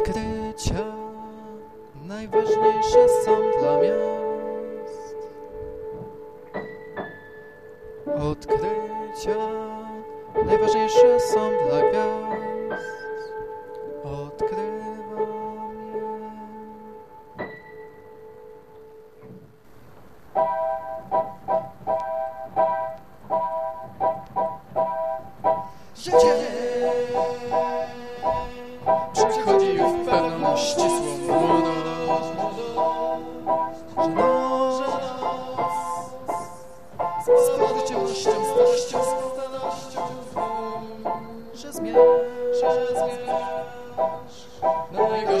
Odkrycia najważniejsze są dla miast. Odkrycia najważniejsze są dla gwiazd. Odkrywam je. Życie ścisłą. Że noc z że zmierz, że zmierz, najgorszym jest,